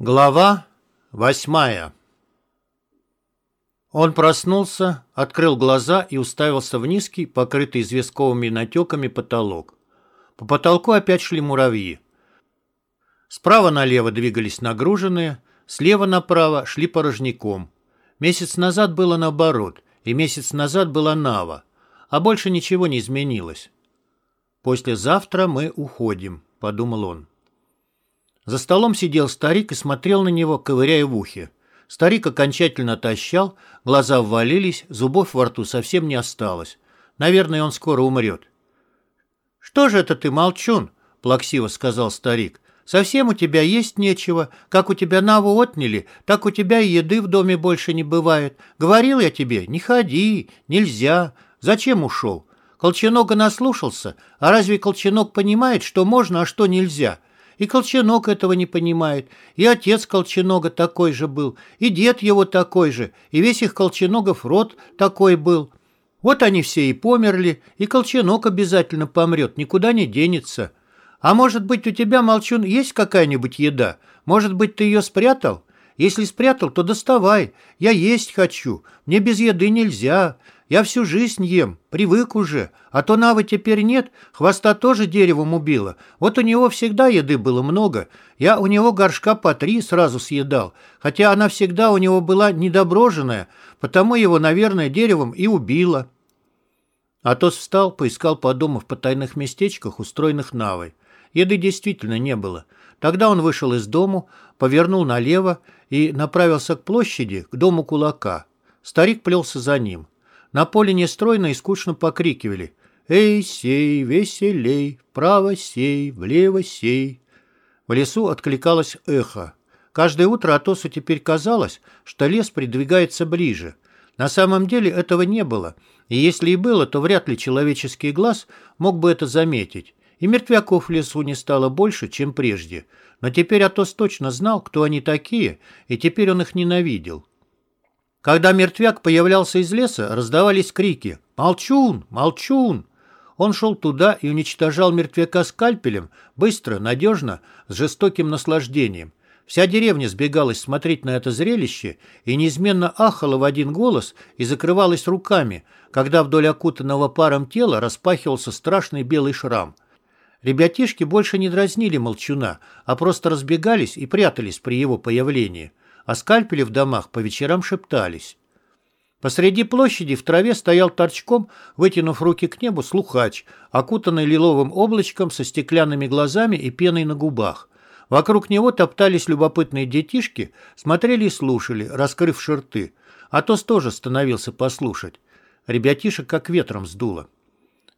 Глава восьмая Он проснулся, открыл глаза и уставился в низкий, покрытый известковыми натеками потолок. По потолку опять шли муравьи. Справа налево двигались нагруженные, слева направо шли порожняком. Месяц назад было наоборот, и месяц назад была Нава, а больше ничего не изменилось. «Послезавтра мы уходим», — подумал он. За столом сидел старик и смотрел на него, ковыряя в ухе. Старик окончательно отощал, глаза ввалились, зубов во рту совсем не осталось. Наверное, он скоро умрет. «Что же это ты, молчун?» – плаксиво сказал старик. «Совсем у тебя есть нечего. Как у тебя наву отняли, так у тебя и еды в доме больше не бывает. Говорил я тебе, не ходи, нельзя. Зачем ушел? Колченога наслушался. А разве Колченог понимает, что можно, а что нельзя?» И Колченог этого не понимает, и отец Колченога такой же был, и дед его такой же, и весь их Колченогов род такой был. Вот они все и померли, и Колченог обязательно помрет, никуда не денется. А может быть, у тебя, Молчун, есть какая-нибудь еда? Может быть, ты ее спрятал? Если спрятал, то доставай. Я есть хочу. Мне без еды нельзя. Я всю жизнь ем, привык уже. А то Навы теперь нет, хвоста тоже деревом убила. Вот у него всегда еды было много. Я у него горшка по три сразу съедал, хотя она всегда у него была недоброженная, потому его, наверное, деревом и убила». Атос встал, поискал по дому в потайных местечках, устроенных Навой. Еды действительно не было. Тогда он вышел из дому, повернул налево и направился к площади, к дому кулака. Старик плелся за ним. На поле нестройно и скучно покрикивали «Эй, сей, веселей, вправо сей, влево сей». В лесу откликалось эхо. Каждое утро Атосу теперь казалось, что лес придвигается ближе. На самом деле этого не было, и если и было, то вряд ли человеческий глаз мог бы это заметить. И мертвяков в лесу не стало больше, чем прежде. Но теперь Атос точно знал, кто они такие, и теперь он их ненавидел. Когда мертвяк появлялся из леса, раздавались крики «Молчун! Молчун!». Он шел туда и уничтожал мертвяка скальпелем, быстро, надежно, с жестоким наслаждением. Вся деревня сбегалась смотреть на это зрелище и неизменно ахала в один голос и закрывалась руками, когда вдоль окутанного паром тела распахивался страшный белый шрам. Ребятишки больше не дразнили молчуна, а просто разбегались и прятались при его появлении а скальпели в домах по вечерам шептались. Посреди площади в траве стоял торчком, вытянув руки к небу, слухач, окутанный лиловым облачком со стеклянными глазами и пеной на губах. Вокруг него топтались любопытные детишки, смотрели и слушали, раскрыв шерты. Атос тоже становился послушать. Ребятишек как ветром сдуло.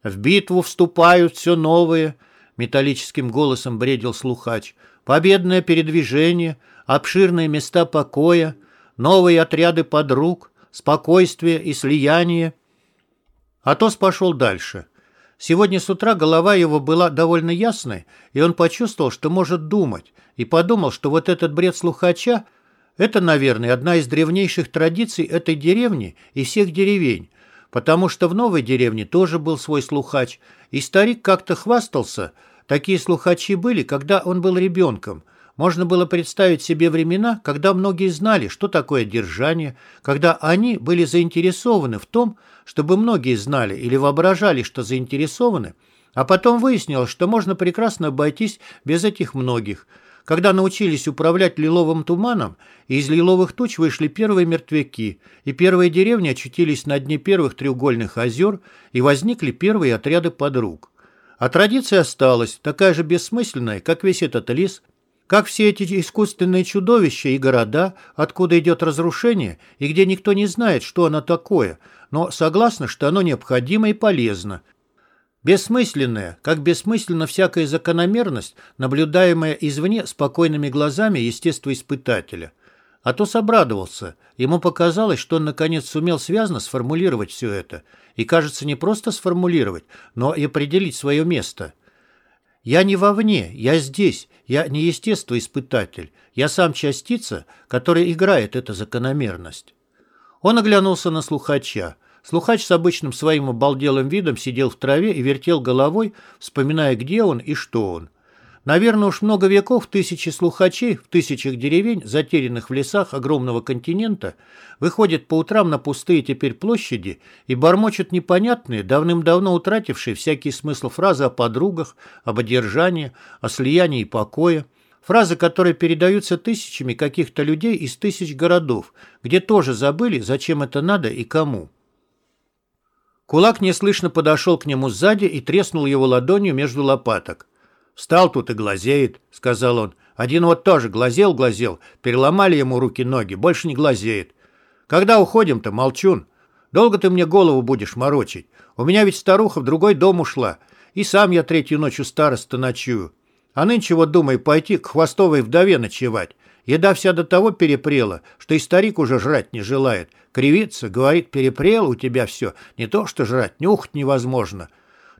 «В битву вступают все новые», — металлическим голосом бредил слухач. «Победное передвижение, обширные места покоя, новые отряды подруг, спокойствие и слияние. Атос пошел дальше. Сегодня с утра голова его была довольно ясной, и он почувствовал, что может думать, и подумал, что вот этот бред слухача – это, наверное, одна из древнейших традиций этой деревни и всех деревень, потому что в новой деревне тоже был свой слухач, и старик как-то хвастался. Такие слухачи были, когда он был ребенком, можно было представить себе времена, когда многие знали, что такое держание, когда они были заинтересованы в том, чтобы многие знали или воображали, что заинтересованы, а потом выяснилось, что можно прекрасно обойтись без этих многих, когда научились управлять лиловым туманом, и из лиловых туч вышли первые мертвяки, и первые деревни очутились на дне первых треугольных озер, и возникли первые отряды подруг. А традиция осталась, такая же бессмысленная, как весь этот лес, как все эти искусственные чудовища и города, откуда идет разрушение, и где никто не знает, что оно такое, но согласны, что оно необходимо и полезно. Бессмысленная, как бессмысленна всякая закономерность, наблюдаемая извне спокойными глазами естествоиспытателя. Атос обрадовался. Ему показалось, что он наконец сумел связно сформулировать все это. И, кажется, не просто сформулировать, но и определить свое место – я не вовне, я здесь, я не естествоиспытатель, я сам частица, которая играет эту закономерность. Он оглянулся на слухача. Слухач с обычным своим обалделым видом сидел в траве и вертел головой, вспоминая, где он и что он. Наверное, уж много веков тысячи слухачей в тысячах деревень, затерянных в лесах огромного континента, выходят по утрам на пустые теперь площади и бормочут непонятные, давным-давно утратившие всякий смысл фразы о подругах, об одержании, о слиянии и покое. Фразы, которые передаются тысячами каких-то людей из тысяч городов, где тоже забыли, зачем это надо и кому. Кулак неслышно подошел к нему сзади и треснул его ладонью между лопаток. «Встал тут и глазеет», — сказал он. «Один вот тоже глазел-глазел, переломали ему руки-ноги, больше не глазеет. Когда уходим-то, молчун? Долго ты мне голову будешь морочить? У меня ведь старуха в другой дом ушла, и сам я третью ночь у староста ночую. А нынче вот думаю пойти к хвостовой вдове ночевать. Еда вся до того перепрела, что и старик уже жрать не желает. Кривится, говорит, перепрело у тебя все. Не то что жрать, нюхать невозможно.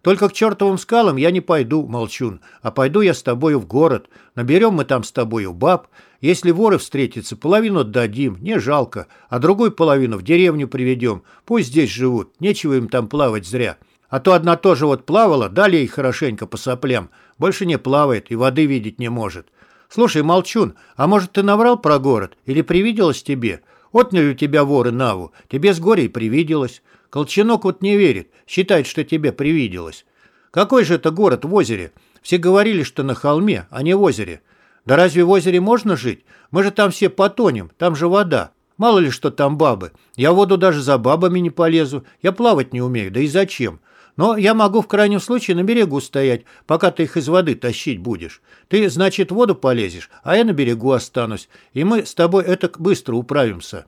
Только к чертовым скалам я не пойду, молчун, а пойду я с тобою в город. Наберем мы там с тобою баб. Если воры встретятся, половину отдадим, не жалко, а другую половину в деревню приведем. Пусть здесь живут, нечего им там плавать зря. А то одна тоже вот плавала, дали ей хорошенько по соплям. Больше не плавает и воды видеть не может. Слушай, молчун, а может ты наврал про город или привиделось тебе? Отняли у тебя воры Наву, тебе с горя и привиделось. Колченок вот не верит, считает, что тебе привиделось. Какой же это город в озере? Все говорили, что на холме, а не в озере. Да разве в озере можно жить? Мы же там все потонем, там же вода. Мало ли, что там бабы. Я воду даже за бабами не полезу. Я плавать не умею, да и зачем? Но я могу в крайнем случае на берегу стоять, пока ты их из воды тащить будешь. Ты, значит, в воду полезешь, а я на берегу останусь, и мы с тобой это быстро управимся».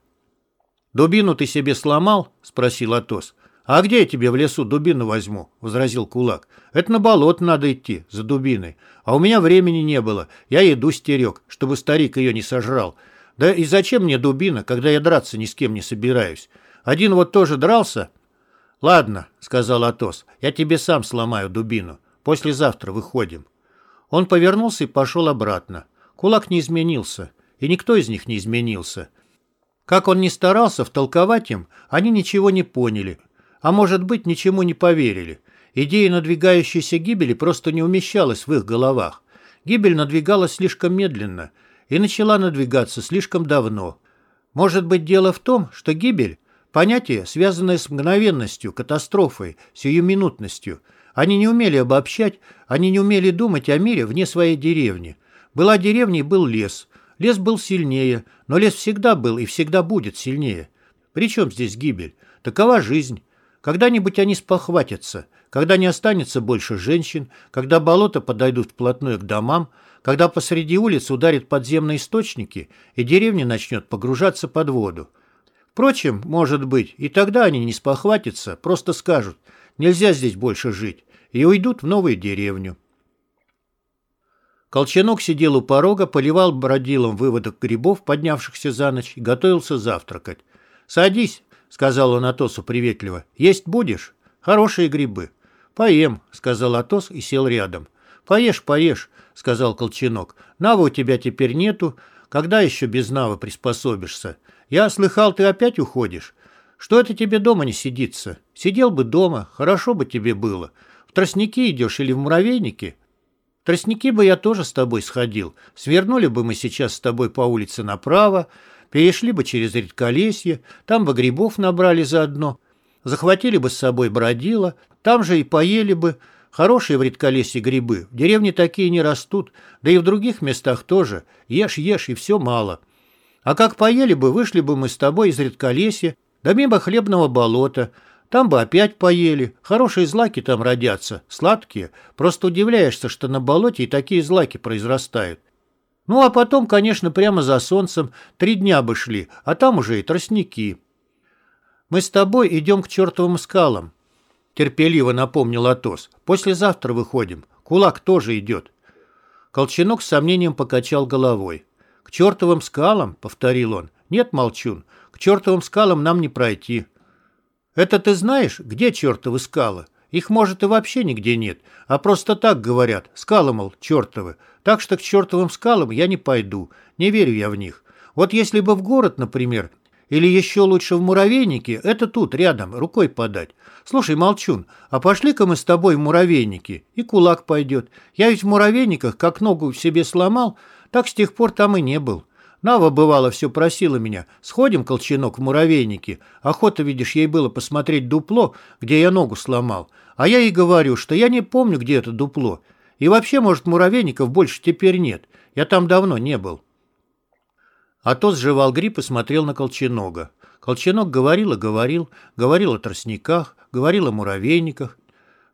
«Дубину ты себе сломал?» – спросил Атос. «А где я тебе в лесу дубину возьму?» – возразил кулак. «Это на болото надо идти, за дубиной. А у меня времени не было. Я еду стерег, чтобы старик ее не сожрал. Да и зачем мне дубина, когда я драться ни с кем не собираюсь? Один вот тоже дрался?» «Ладно», — сказал Атос, — «я тебе сам сломаю дубину. Послезавтра выходим». Он повернулся и пошел обратно. Кулак не изменился, и никто из них не изменился. Как он ни старался втолковать им, они ничего не поняли, а может быть, ничему не поверили. Идея надвигающейся гибели просто не умещалась в их головах. Гибель надвигалась слишком медленно и начала надвигаться слишком давно. Может быть, дело в том, что гибель – понятие, связанное с мгновенностью, катастрофой, сиюминутностью. Они не умели обобщать, они не умели думать о мире вне своей деревни. Была деревня был лес – Лес был сильнее, но лес всегда был и всегда будет сильнее. Причем здесь гибель? Такова жизнь. Когда-нибудь они спохватятся, когда не останется больше женщин, когда болота подойдут вплотную к домам, когда посреди улиц ударят подземные источники, и деревня начнет погружаться под воду. Впрочем, может быть, и тогда они не спохватятся, просто скажут «нельзя здесь больше жить» и уйдут в новую деревню. Колчанок сидел у порога, поливал бродилом выводок грибов, поднявшихся за ночь, и готовился завтракать. «Садись», — сказал он Атосу приветливо. «Есть будешь? Хорошие грибы». «Поем», — сказал Атос и сел рядом. «Поешь, поешь», — сказал Колчанок. «Навы у тебя теперь нету. Когда еще без Навы приспособишься? Я слыхал, ты опять уходишь. Что это тебе дома не сидится? Сидел бы дома, хорошо бы тебе было. В тростники идешь или в муравейники? тростники бы я тоже с тобой сходил. Свернули бы мы сейчас с тобой по улице направо, перешли бы через редколесье, там бы грибов набрали заодно, захватили бы с собой бродила, там же и поели бы. Хорошие в редколесье грибы, в деревне такие не растут, да и в других местах тоже. Ешь, ешь, и все мало. А как поели бы, вышли бы мы с тобой из редколесья, до мимо хлебного болота, там бы опять поели. Хорошие злаки там родятся, сладкие. Просто удивляешься, что на болоте и такие злаки произрастают. Ну, а потом, конечно, прямо за солнцем три дня бы шли, а там уже и тростники. Мы с тобой идем к чертовым скалам, терпеливо напомнил Атос. Послезавтра выходим. Кулак тоже идет. Колченок с сомнением покачал головой. «К чертовым скалам?» — повторил он. «Нет, молчун, к чертовым скалам нам не пройти. Это ты знаешь, где чертовы скалы? Их, может, и вообще нигде нет, а просто так говорят, скалы, мол, чертовы. Так что к чертовым скалам я не пойду, не верю я в них. Вот если бы в город, например, Или еще лучше в муравейнике, это тут, рядом, рукой подать. Слушай, Молчун, а пошли-ка мы с тобой в муравейники, и кулак пойдет. Я ведь в муравейниках как ногу себе сломал, так с тех пор там и не был. Нава, бывало, все просила меня. Сходим, колченок, в муравейники. Охота, видишь, ей было посмотреть дупло, где я ногу сломал. А я ей говорю, что я не помню, где это дупло. И вообще, может, муравейников больше теперь нет. Я там давно не был. Атос сживал гриб и смотрел на Колченога. Колченок говорил и говорил, говорил о тростниках, говорил о муравейниках.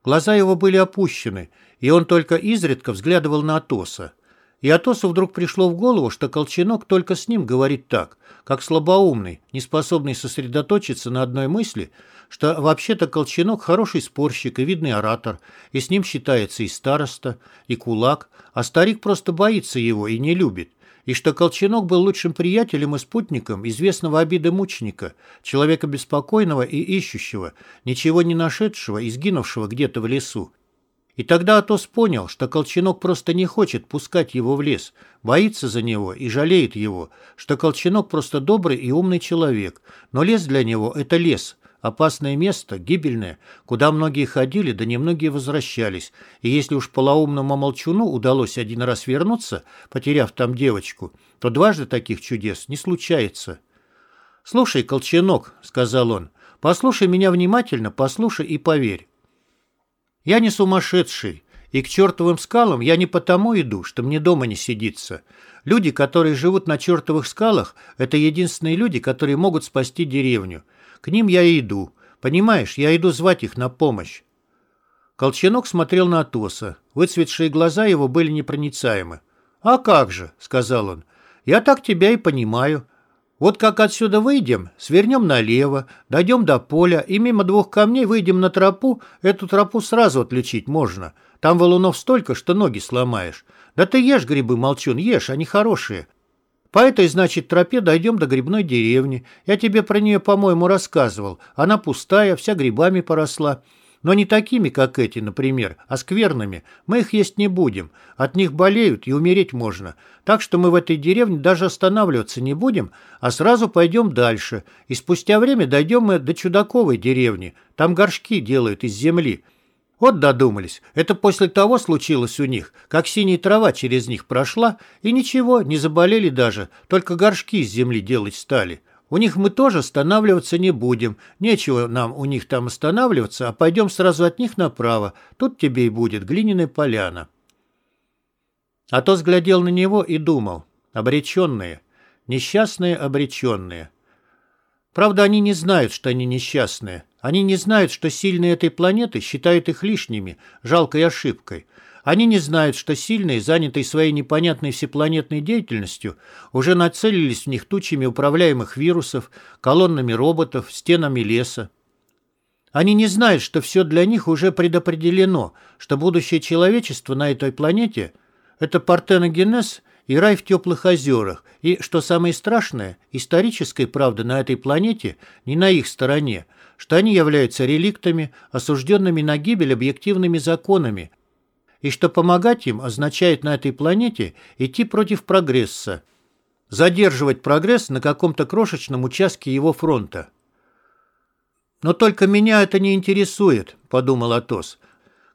Глаза его были опущены, и он только изредка взглядывал на Атоса. И Атосу вдруг пришло в голову, что Колченок только с ним говорит так, как слабоумный, не способный сосредоточиться на одной мысли, что вообще-то Колченок хороший спорщик и видный оратор, и с ним считается и староста, и кулак, а старик просто боится его и не любит, и что Колченок был лучшим приятелем и спутником известного обиды мученика, человека беспокойного и ищущего, ничего не нашедшего и сгинувшего где-то в лесу. И тогда Атос понял, что Колченок просто не хочет пускать его в лес, боится за него и жалеет его, что Колченок просто добрый и умный человек, но лес для него – это лес, Опасное место, гибельное, куда многие ходили, да немногие возвращались. И если уж полоумному молчуну удалось один раз вернуться, потеряв там девочку, то дважды таких чудес не случается. «Слушай, Колченок», — сказал он, — «послушай меня внимательно, послушай и поверь. Я не сумасшедший, и к чертовым скалам я не потому иду, что мне дома не сидится. Люди, которые живут на чертовых скалах, это единственные люди, которые могут спасти деревню». К ним я и иду. Понимаешь, я иду звать их на помощь. Колченок смотрел на Атоса. Выцветшие глаза его были непроницаемы. «А как же», — сказал он, — «я так тебя и понимаю. Вот как отсюда выйдем, свернем налево, дойдем до поля и мимо двух камней выйдем на тропу, эту тропу сразу отличить можно. Там валунов столько, что ноги сломаешь. Да ты ешь грибы, молчун, ешь, они хорошие. По этой, значит, тропе дойдем до грибной деревни. Я тебе про нее, по-моему, рассказывал. Она пустая, вся грибами поросла. Но не такими, как эти, например, а скверными. Мы их есть не будем. От них болеют и умереть можно. Так что мы в этой деревне даже останавливаться не будем, а сразу пойдем дальше. И спустя время дойдем мы до Чудаковой деревни. Там горшки делают из земли. Вот додумались. Это после того случилось у них, как синяя трава через них прошла, и ничего, не заболели даже, только горшки из земли делать стали. У них мы тоже останавливаться не будем. Нечего нам у них там останавливаться, а пойдем сразу от них направо. Тут тебе и будет глиняная поляна. А то взглядел на него и думал. Обреченные. Несчастные обреченные. Правда, они не знают, что они несчастные. Они не знают, что сильные этой планеты считают их лишними, жалкой ошибкой. Они не знают, что сильные, занятые своей непонятной всепланетной деятельностью, уже нацелились в них тучами управляемых вирусов, колоннами роботов, стенами леса. Они не знают, что все для них уже предопределено, что будущее человечества на этой планете – это партеногенез и рай в теплых озерах, и, что самое страшное, историческая правда на этой планете не на их стороне, что они являются реликтами, осужденными на гибель объективными законами, и что помогать им означает на этой планете идти против прогресса, задерживать прогресс на каком-то крошечном участке его фронта. «Но только меня это не интересует», — подумал Атос.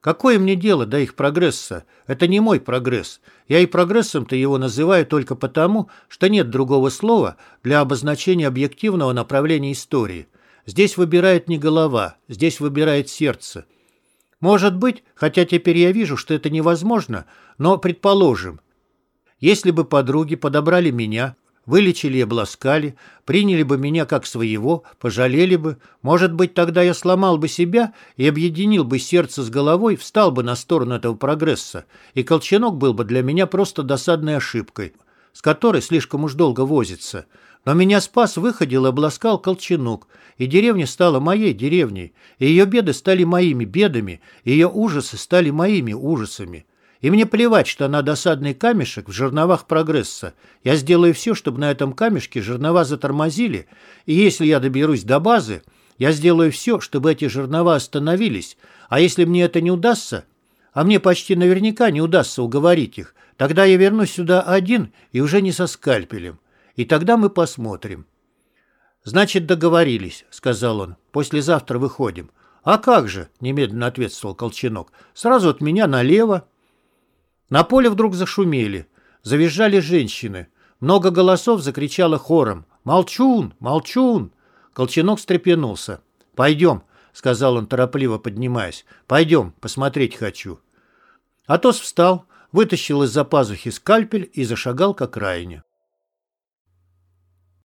Какое мне дело до их прогресса? Это не мой прогресс. Я и прогрессом-то его называю только потому, что нет другого слова для обозначения объективного направления истории. Здесь выбирает не голова, здесь выбирает сердце. Может быть, хотя теперь я вижу, что это невозможно, но предположим, если бы подруги подобрали меня, вылечили и обласкали, приняли бы меня как своего, пожалели бы. Может быть, тогда я сломал бы себя и объединил бы сердце с головой, встал бы на сторону этого прогресса, и колчанок был бы для меня просто досадной ошибкой, с которой слишком уж долго возится. Но меня спас, выходил и обласкал колчанок, и деревня стала моей деревней, и ее беды стали моими бедами, и ее ужасы стали моими ужасами. И мне плевать, что она досадный камешек в жерновах прогресса. Я сделаю все, чтобы на этом камешке жернова затормозили, и если я доберусь до базы, я сделаю все, чтобы эти жернова остановились, а если мне это не удастся, а мне почти наверняка не удастся уговорить их, тогда я вернусь сюда один и уже не со скальпелем. И тогда мы посмотрим. «Значит, договорились», — сказал он. «Послезавтра выходим». «А как же?» — немедленно ответствовал Колченок. «Сразу от меня налево». На поле вдруг зашумели. Завизжали женщины. Много голосов закричало хором. «Молчун! Молчун!» Колченок встрепенулся. «Пойдем», — сказал он, торопливо поднимаясь. «Пойдем, посмотреть хочу». Атос встал, вытащил из-за пазухи скальпель и зашагал к окраине.